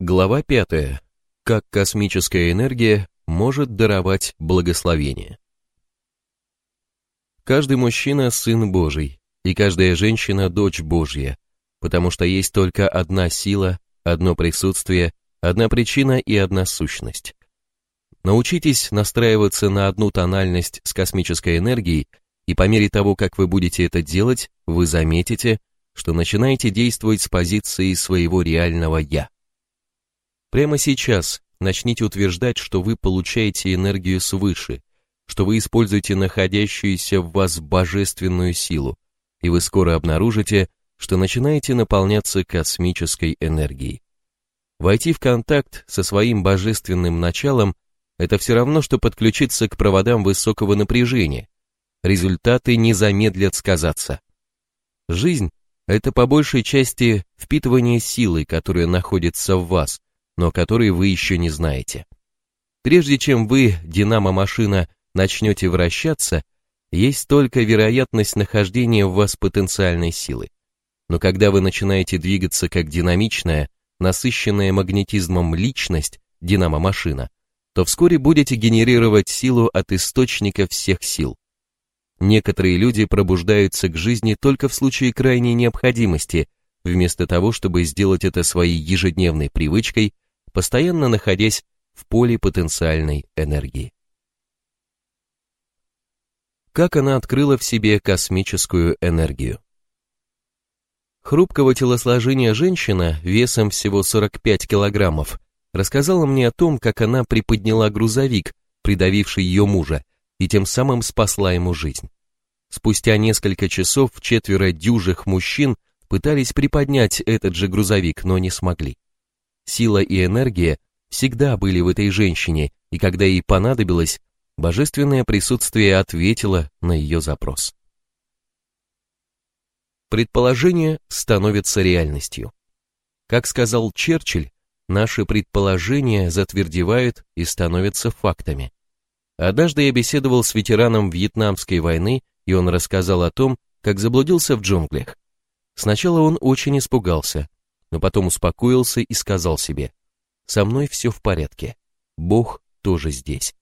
Глава 5. Как космическая энергия может даровать благословение. Каждый мужчина – сын Божий, и каждая женщина – дочь Божья, потому что есть только одна сила, одно присутствие, одна причина и одна сущность. Научитесь настраиваться на одну тональность с космической энергией, и по мере того, как вы будете это делать, вы заметите, что начинаете действовать с позиции своего реального «я». Прямо сейчас начните утверждать, что вы получаете энергию свыше, что вы используете находящуюся в вас божественную силу, и вы скоро обнаружите, что начинаете наполняться космической энергией. Войти в контакт со своим божественным началом – это все равно, что подключиться к проводам высокого напряжения. Результаты не замедлят сказаться. Жизнь – это по большей части впитывание силы, которая находится в вас, но которые вы еще не знаете. Прежде чем вы, динамо-машина, начнете вращаться, есть только вероятность нахождения в вас потенциальной силы. Но когда вы начинаете двигаться как динамичная, насыщенная магнетизмом личность, динамо-машина, то вскоре будете генерировать силу от источника всех сил. Некоторые люди пробуждаются к жизни только в случае крайней необходимости, вместо того, чтобы сделать это своей ежедневной привычкой постоянно находясь в поле потенциальной энергии. Как она открыла в себе космическую энергию? Хрупкого телосложения женщина весом всего 45 килограммов рассказала мне о том, как она приподняла грузовик, придавивший ее мужа, и тем самым спасла ему жизнь. Спустя несколько часов четверо дюжих мужчин пытались приподнять этот же грузовик, но не смогли. Сила и энергия всегда были в этой женщине, и когда ей понадобилось, божественное присутствие ответило на ее запрос. Предположение становится реальностью. Как сказал Черчилль, наши предположения затвердевают и становятся фактами. Однажды я беседовал с ветераном Вьетнамской войны, и он рассказал о том, как заблудился в джунглях. Сначала он очень испугался, но потом успокоился и сказал себе, «Со мной все в порядке, Бог тоже здесь».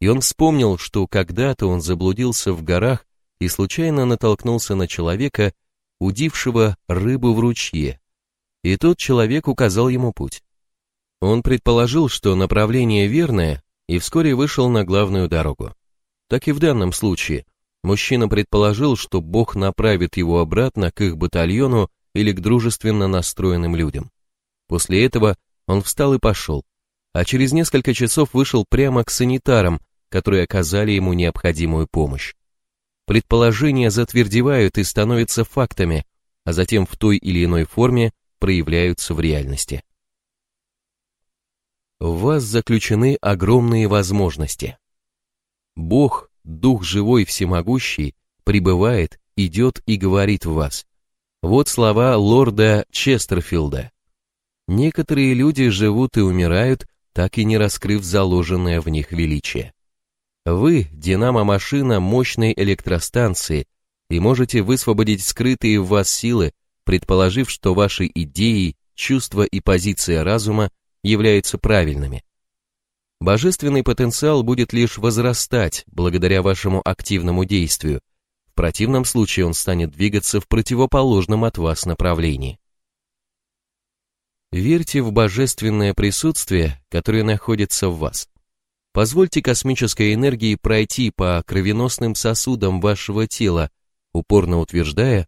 И он вспомнил, что когда-то он заблудился в горах и случайно натолкнулся на человека, удившего рыбу в ручье, и тот человек указал ему путь. Он предположил, что направление верное, и вскоре вышел на главную дорогу. Так и в данном случае. Мужчина предположил, что Бог направит его обратно к их батальону или к дружественно настроенным людям. После этого он встал и пошел, а через несколько часов вышел прямо к санитарам, которые оказали ему необходимую помощь. Предположения затвердевают и становятся фактами, а затем в той или иной форме проявляются в реальности. В вас заключены огромные возможности. Бог, Дух живой всемогущий, пребывает, идет и говорит в вас. Вот слова лорда Честерфилда. Некоторые люди живут и умирают, так и не раскрыв заложенное в них величие. Вы – динамо-машина мощной электростанции и можете высвободить скрытые в вас силы, предположив, что ваши идеи, чувства и позиция разума являются правильными. Божественный потенциал будет лишь возрастать благодаря вашему активному действию – в противном случае он станет двигаться в противоположном от вас направлении. Верьте в божественное присутствие, которое находится в вас. Позвольте космической энергии пройти по кровеносным сосудам вашего тела, упорно утверждая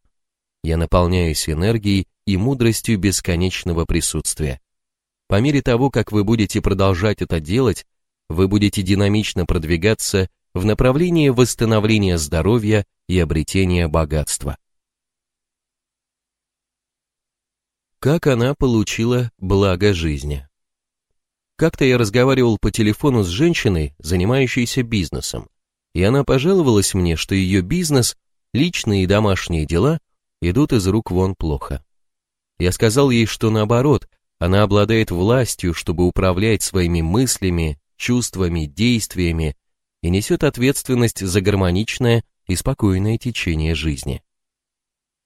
«Я наполняюсь энергией и мудростью бесконечного присутствия». По мере того, как вы будете продолжать это делать, вы будете динамично продвигаться в направлении восстановления здоровья и обретения богатства. Как она получила благо жизни? Как-то я разговаривал по телефону с женщиной, занимающейся бизнесом, и она пожаловалась мне, что ее бизнес, личные и домашние дела идут из рук вон плохо. Я сказал ей, что наоборот, она обладает властью, чтобы управлять своими мыслями, чувствами, действиями и несет ответственность за гармоничное и спокойное течение жизни.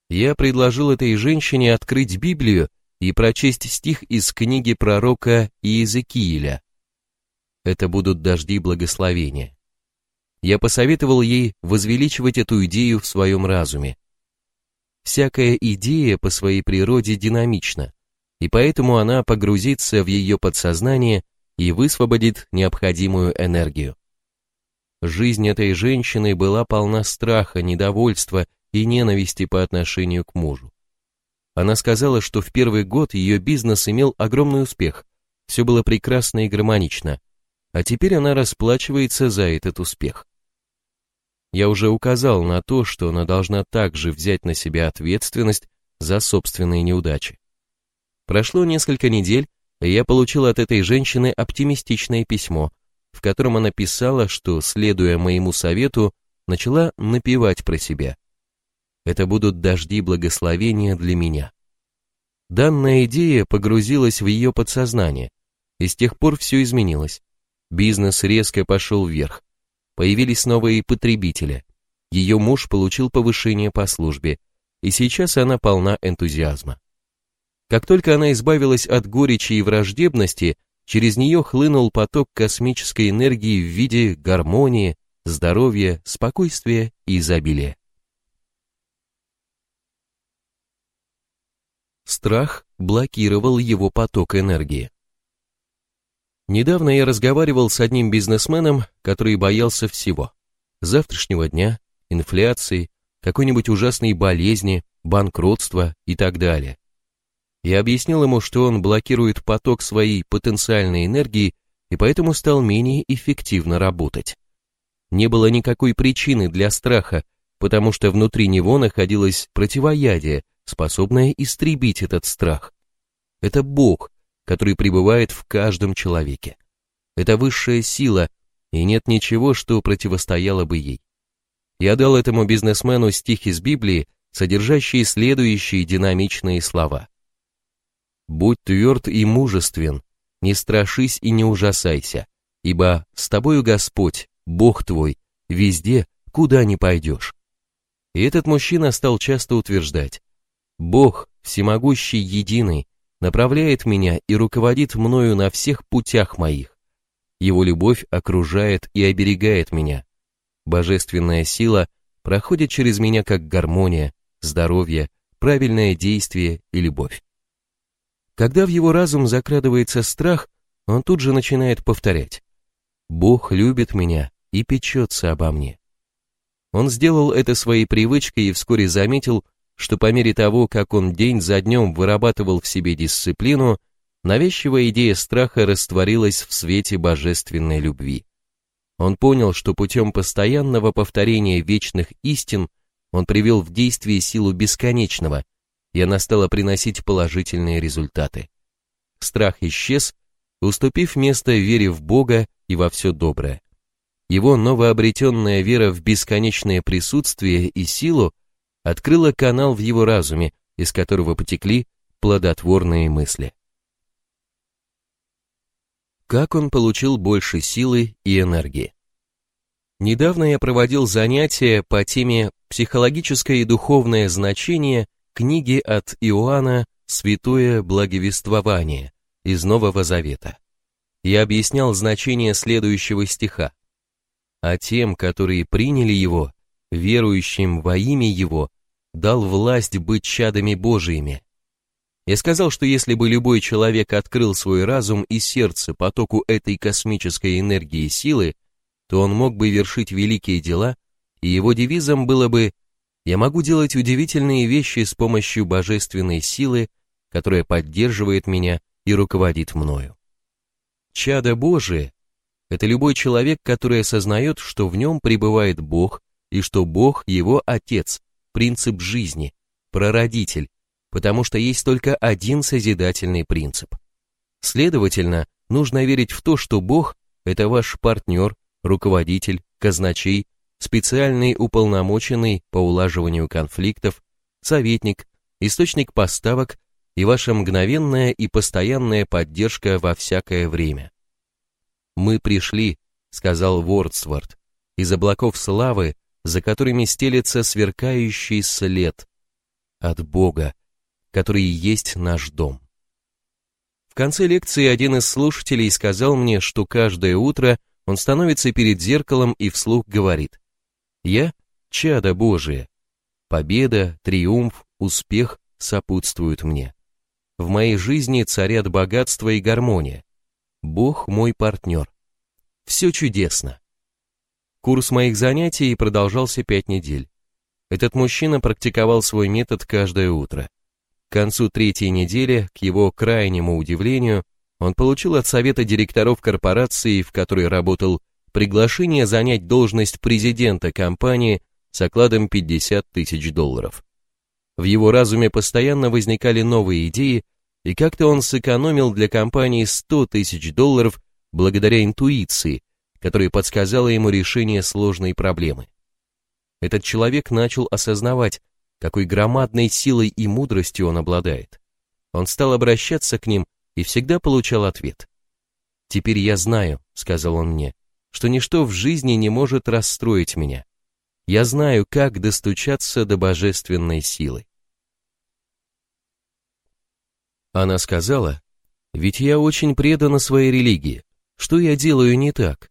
Я предложил этой женщине открыть Библию и прочесть стих из книги пророка Иезекииля. Это будут дожди благословения. Я посоветовал ей возвеличивать эту идею в своем разуме. Всякая идея по своей природе динамична, и поэтому она погрузится в ее подсознание и высвободит необходимую энергию. Жизнь этой женщины была полна страха, недовольства и ненависти по отношению к мужу. Она сказала, что в первый год ее бизнес имел огромный успех, все было прекрасно и гармонично, а теперь она расплачивается за этот успех. Я уже указал на то, что она должна также взять на себя ответственность за собственные неудачи. Прошло несколько недель, я получил от этой женщины оптимистичное письмо, в котором она писала, что, следуя моему совету, начала напевать про себя. Это будут дожди благословения для меня. Данная идея погрузилась в ее подсознание, и с тех пор все изменилось. Бизнес резко пошел вверх. Появились новые потребители. Ее муж получил повышение по службе, и сейчас она полна энтузиазма. Как только она избавилась от горечи и враждебности, через нее хлынул поток космической энергии в виде гармонии, здоровья, спокойствия и изобилия. Страх блокировал его поток энергии. Недавно я разговаривал с одним бизнесменом, который боялся всего. Завтрашнего дня, инфляции, какой-нибудь ужасной болезни, банкротства и так далее. Я объяснил ему, что он блокирует поток своей потенциальной энергии и поэтому стал менее эффективно работать. Не было никакой причины для страха, потому что внутри него находилось противоядие, способное истребить этот страх. Это Бог, который пребывает в каждом человеке. Это высшая сила, и нет ничего, что противостояло бы ей. Я дал этому бизнесмену стих из Библии, содержащие следующие динамичные слова. Будь тверд и мужествен, не страшись и не ужасайся, ибо с тобою Господь, Бог твой, везде, куда ни пойдешь. И этот мужчина стал часто утверждать, Бог, всемогущий единый, направляет меня и руководит мною на всех путях моих. Его любовь окружает и оберегает меня. Божественная сила проходит через меня как гармония, здоровье, правильное действие и любовь. Когда в его разум закрадывается страх, он тут же начинает повторять «Бог любит меня и печется обо мне». Он сделал это своей привычкой и вскоре заметил, что по мере того, как он день за днем вырабатывал в себе дисциплину, навязчивая идея страха растворилась в свете божественной любви. Он понял, что путем постоянного повторения вечных истин он привел в действие силу бесконечного, и она стала приносить положительные результаты. Страх исчез, уступив место вере в Бога и во все доброе. Его новообретенная вера в бесконечное присутствие и силу открыла канал в его разуме, из которого потекли плодотворные мысли. Как он получил больше силы и энергии? Недавно я проводил занятия по теме «Психологическое и духовное значение» книги от Иоанна «Святое благовествование» из Нового Завета. Я объяснял значение следующего стиха. «А тем, которые приняли его, верующим во имя его, дал власть быть чадами Божиими». Я сказал, что если бы любой человек открыл свой разум и сердце потоку этой космической энергии силы, то он мог бы вершить великие дела, и его девизом было бы я могу делать удивительные вещи с помощью божественной силы, которая поддерживает меня и руководит мною. Чадо Божие – это любой человек, который осознает, что в нем пребывает Бог и что Бог – его Отец, принцип жизни, прародитель, потому что есть только один созидательный принцип. Следовательно, нужно верить в то, что Бог – это ваш партнер, руководитель, казначей, специальный уполномоченный по улаживанию конфликтов, советник, источник поставок и ваша мгновенная и постоянная поддержка во всякое время. «Мы пришли», — сказал Вордсворт, — «из облаков славы, за которыми стелется сверкающий след от Бога, который есть наш дом». конце лекции один из слушателей сказал мне, что каждое утро он становится перед зеркалом и вслух говорит «Я – чадо Божие. Победа, триумф, успех сопутствуют мне. В моей жизни царят богатство и гармония. Бог мой партнер. Все чудесно. Курс моих занятий продолжался пять недель. Этот мужчина практиковал свой метод каждое утро. К концу третьей недели, к его крайнему удивлению, он получил от совета директоров корпорации, в которой работал, приглашение занять должность президента компании с окладом 50 тысяч долларов. В его разуме постоянно возникали новые идеи, и как-то он сэкономил для компании 100 тысяч долларов благодаря интуиции, которая подсказала ему решение сложной проблемы. Этот человек начал осознавать, какой громадной силой и мудростью он обладает. Он стал обращаться к ним и всегда получал ответ. «Теперь я знаю», — сказал он мне, — «что ничто в жизни не может расстроить меня. Я знаю, как достучаться до божественной силы». Она сказала, «Ведь я очень предана своей религии. Что я делаю не так?»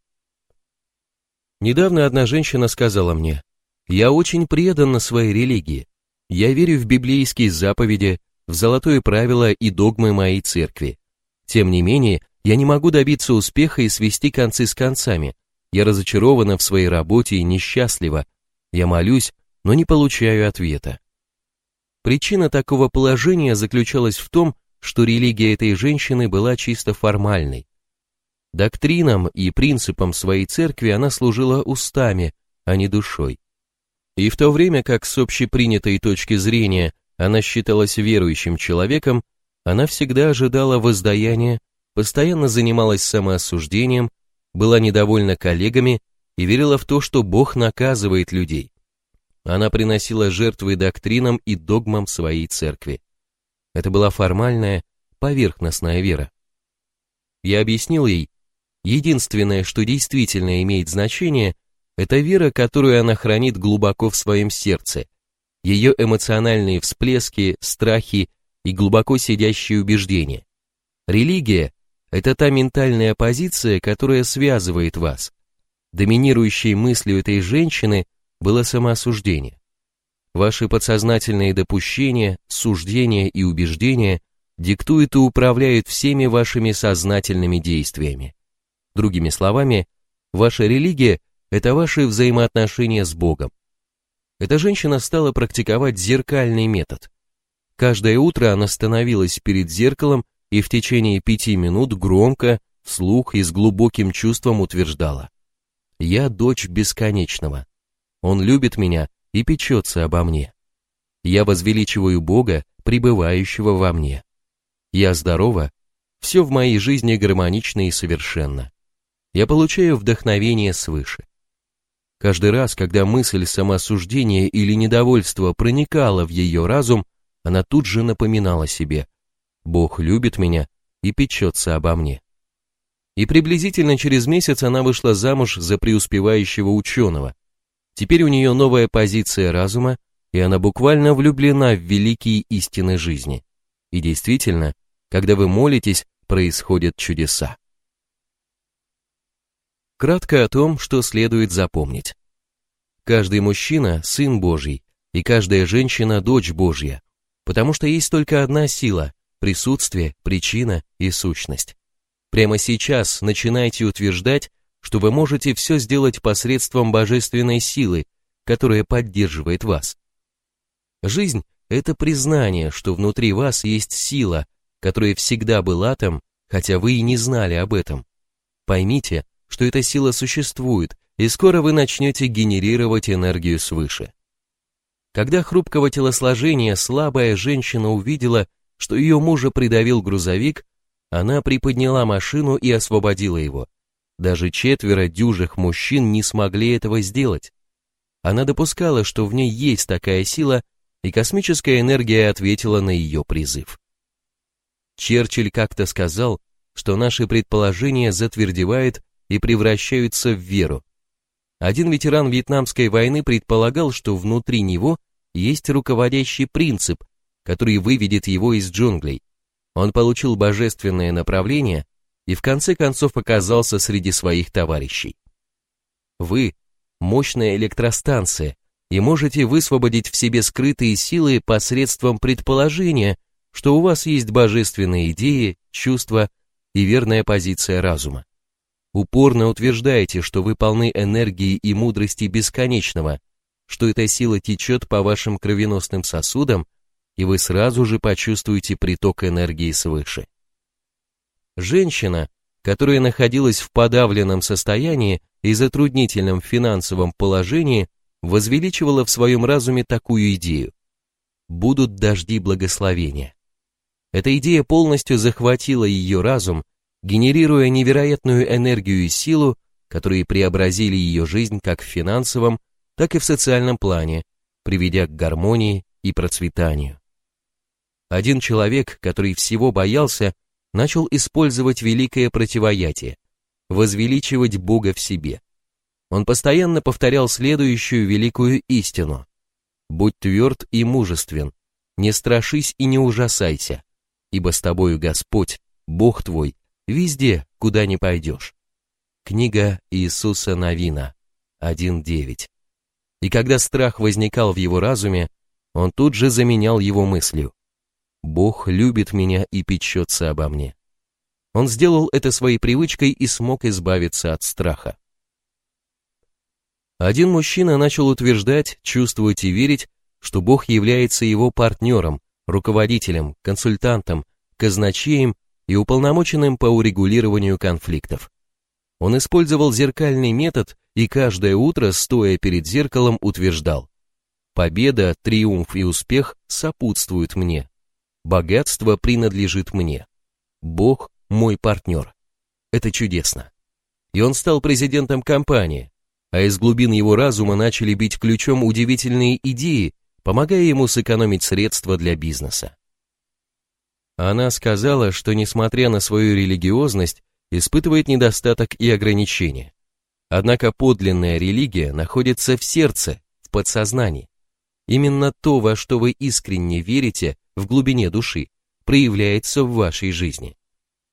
Недавно одна женщина сказала мне, «Я очень предана своей религии. Я верю в библейские заповеди, в золотое правило и догмы моей церкви. Тем не менее, я не могу добиться успеха и свести концы с концами. Я разочарована в своей работе и несчастлива. Я молюсь, но не получаю ответа. Причина такого положения заключалась в том, что религия этой женщины была чисто формальной. Доктринам и принципам своей церкви она служила устами, а не душой. И в то время как с общепринятой точки зрения она считалась верующим человеком, она всегда ожидала воздаяния, постоянно занималась самоосуждением, была недовольна коллегами и верила в то, что Бог наказывает людей. Она приносила жертвы доктринам и догмам своей церкви. Это была формальная, поверхностная вера. Я объяснил ей, единственное, что действительно имеет значение, это вера, которую она хранит глубоко в своем сердце, ее эмоциональные всплески, страхи и глубоко сидящие убеждения. Религия – это та ментальная позиция, которая связывает вас. Доминирующей мыслью этой женщины было самоосуждение. Ваши подсознательные допущения, суждения и убеждения диктуют и управляют всеми вашими сознательными действиями. Другими словами, ваша религия – это ваши взаимоотношения с Богом. Эта женщина стала практиковать зеркальный метод. Каждое утро она становилась перед зеркалом и в течение пяти минут громко, вслух и с глубоким чувством утверждала «Я дочь бесконечного. Он любит меня и печется обо мне. Я возвеличиваю Бога, пребывающего во мне. Я здорова, все в моей жизни гармонично и совершенно. Я получаю вдохновение свыше. Каждый раз, когда мысль самоосуждения или недовольства проникала в ее разум, она тут же напоминала себе «Бог любит меня и печется обо мне». И приблизительно через месяц она вышла замуж за преуспевающего ученого, Теперь у нее новая позиция разума, и она буквально влюблена в великие истины жизни. И действительно, когда вы молитесь, происходят чудеса. Кратко о том, что следует запомнить. Каждый мужчина – сын Божий, и каждая женщина – дочь Божья, потому что есть только одна сила – присутствие, причина и сущность. Прямо сейчас начинайте утверждать, что вы можете все сделать посредством божественной силы, которая поддерживает вас. Жизнь – это признание, что внутри вас есть сила, которая всегда была там, хотя вы и не знали об этом. Поймите, что эта сила существует, и скоро вы начнете генерировать энергию свыше. Когда хрупкого телосложения слабая женщина увидела, что ее мужа придавил грузовик, она приподняла машину и освободила его – даже четверо дюжих мужчин не смогли этого сделать. Она допускала, что в ней есть такая сила, и космическая энергия ответила на ее призыв. Черчилль как-то сказал, что наши предположения затвердевают и превращаются в веру. Один ветеран Вьетнамской войны предполагал, что внутри него есть руководящий принцип, который выведет его из джунглей. Он получил божественное направление и в конце концов оказался среди своих товарищей. Вы – мощная электростанция и можете высвободить в себе скрытые силы посредством предположения, что у вас есть божественные идеи, чувства и верная позиция разума. Упорно утверждаете, что вы полны энергии и мудрости бесконечного, что эта сила течет по вашим кровеносным сосудам, и вы сразу же почувствуете приток энергии свыше. Женщина, которая находилась в подавленном состоянии и затруднительном финансовом положении, возвеличивала в своем разуме такую идею. Будут дожди благословения. Эта идея полностью захватила ее разум, генерируя невероятную энергию и силу, которые преобразили ее жизнь как в финансовом, так и в социальном плане, приведя к гармонии и процветанию. Один человек, который всего боялся, начал использовать великое противоятие, возвеличивать Бога в себе. Он постоянно повторял следующую великую истину. «Будь тверд и мужествен, не страшись и не ужасайся, ибо с тобою Господь, Бог твой, везде, куда не пойдешь». Книга Иисуса Новина, 1.9. И когда страх возникал в его разуме, он тут же заменял его мыслью. «Бог любит меня и печется обо мне». Он сделал это своей привычкой и смог избавиться от страха. Один мужчина начал утверждать, чувствовать и верить, что Бог является его партнером, руководителем, консультантом, казначеем и уполномоченным по урегулированию конфликтов. Он использовал зеркальный метод и каждое утро, стоя перед зеркалом, утверждал «Победа, триумф и успех сопутствуют мне. Богатство принадлежит мне. Бог – мой партнер. Это чудесно». И он стал президентом компании, а из глубин его разума начали бить ключом удивительные идеи, помогая ему сэкономить средства для бизнеса. Она сказала, что несмотря на свою религиозность, испытывает недостаток и ограничения. Однако подлинная религия находится в сердце, в подсознании. Именно то, во что вы искренне верите в глубине души, проявляется в вашей жизни.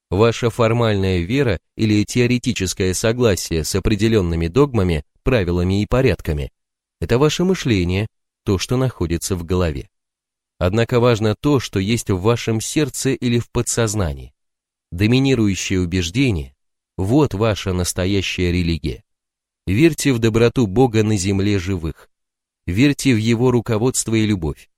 Ваша формальная вера или теоретическое согласие с определенными догмами, правилами и порядками – это ваше мышление, то, что находится в голове. Однако важно то, что есть в вашем сердце или в подсознании. Доминирующее убеждение – вот ваша настоящая религия. Верьте в доброту Бога на земле живых. Верьте в Его руководство и любовь.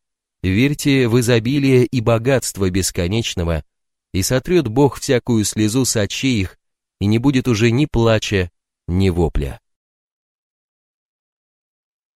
Верьте в изобилие и богатство бесконечного, и сотрет Бог всякую слезу с очей их, и не будет уже ни плача, ни вопля.